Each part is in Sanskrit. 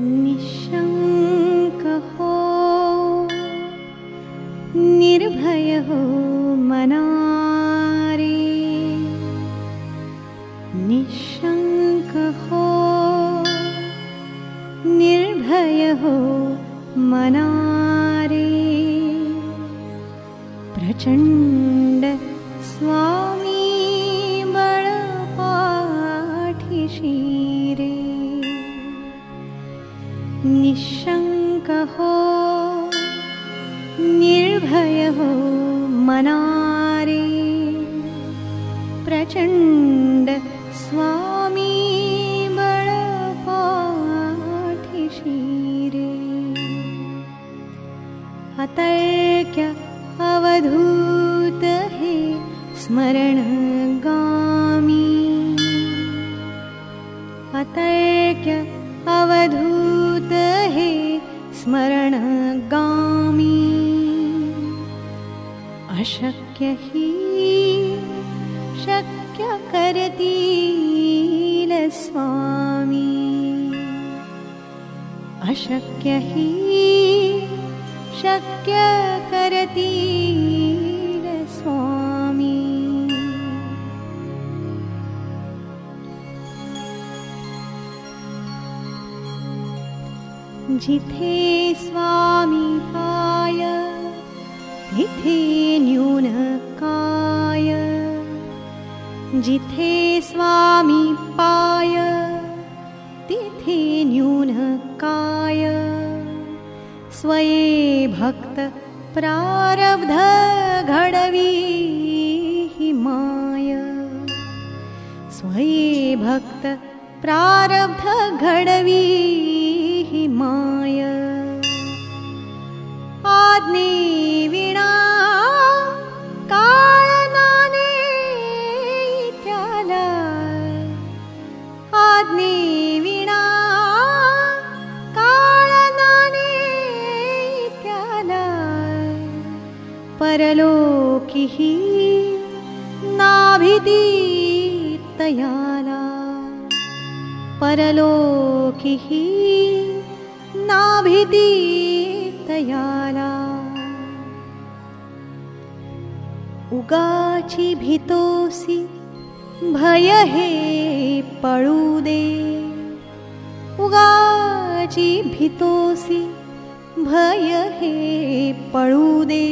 निशङ्क हो निर्भय हो मनारे। निशङ्क हो निर्भय हो मनारे। प्रचण्ड निशङ्क निर्भय मनारे। प्रचण्ड स्वामी शिरे अतर्क्य अवधूत हे स्मरण अतर्क्य अवधूत हे स्मरणगामी। अशक्य हि शक्य करतील स्वामी। अशक्य हि शक्य करतील जिथे स्वामी पाय तिथे न्यूनकाय। जिथे स्वामी पाय तिथे न्यूनकाय। स्वये भक्त प्रारब्ध घडवी हिमाय। स्वये भक्त प्रारब्ध घडवी माय। आज्ञे विणा काळनाने त्याला आज्ञे विणा काळनाने त्याला परलोकिही नाभिती तयाला भितोसी भय हे पळू दे उगाची भितोसी भय हे पळू दे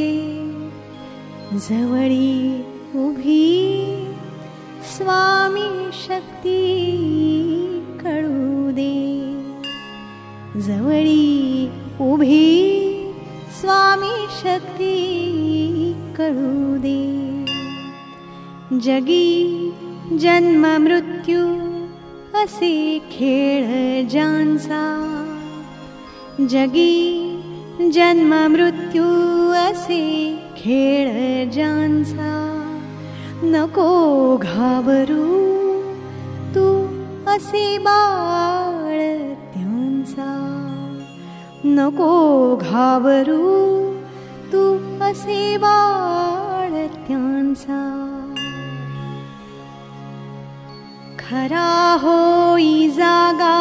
जवळी उभी स्वामी शक्ती जवळी उभी स्वामी शक्ती कळू दे. जगी जन्म मृत्यू असे खेळ जांचा जगी जन्म मृत्यू असे खेळ जांचा नको घाबरू तू असे बाळ नको घाबरू तू असे बाळत्यांचा खरा होई जागा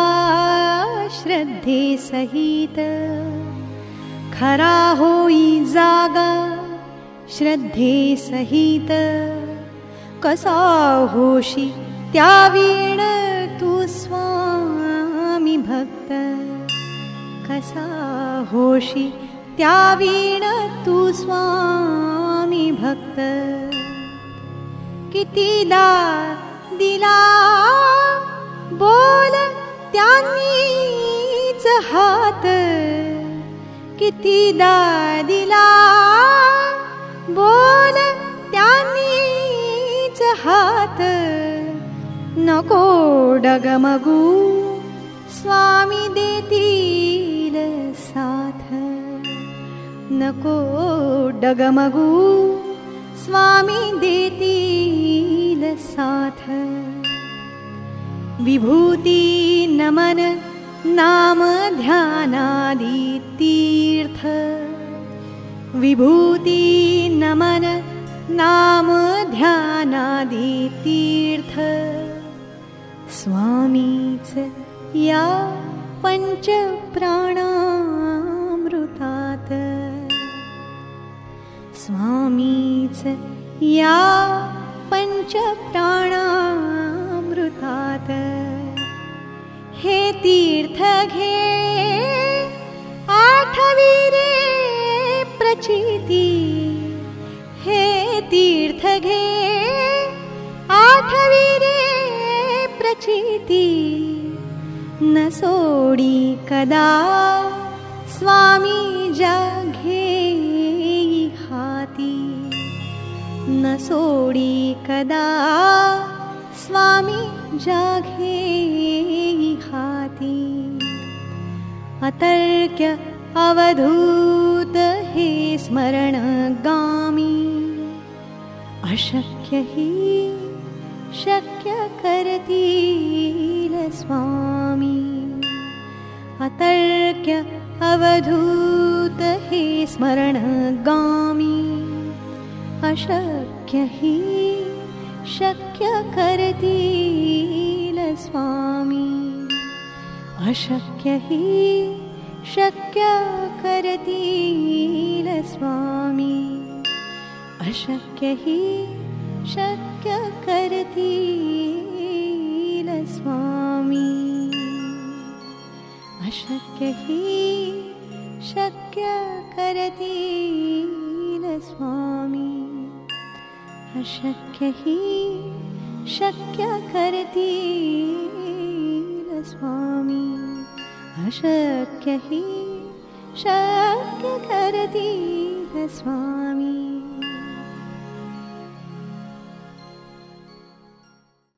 श्रद्धे सहित. खरा होई जागा श्रद्धे सहित. कसा होशी त्या वीण तू स्वामी कसा होशी? वीण तू स्वामी भक्त. कितीदा दिला बोल त्यांनीच हात. कितीदा दिला बोल त्यांनीच हात. नको डगमगू स्वामी देतील साथ नको डगमगू स्वामी देतील साथ विभूती नमन नाम ध्यानादि तीर्थ। विभूती नमन नाम ध्यानादि तीर्थ। स्वामीच या पञ्चप्राणामृतात्। स्वामीच या पञ्चप्राणामृतात्। हे तीर्थघे आठवीरे प्रचिति। हे तीर्थघे आठवीरे प्रचिति न सोडी कदा। स्वामी जाघे हाति न सोडी कदा। स्वामी जाघे हाति अतर्क्य अवधूत हे स्मरणगामी। अशक्य हि शक्य करतील स्वामी। अतर्क्य अवधूत हे स्मरणगामी। अशक्य हि शक्य करतील स्वामी। अशक्य हि शक्य करतील स्वामी। अशक्य हि शक्य करतील स्वामी अशक्य हि शक्य करतील स्वामी अशक्य हि शक्य करतील स्वामी अशक्य हि शक्य करतील स्वामी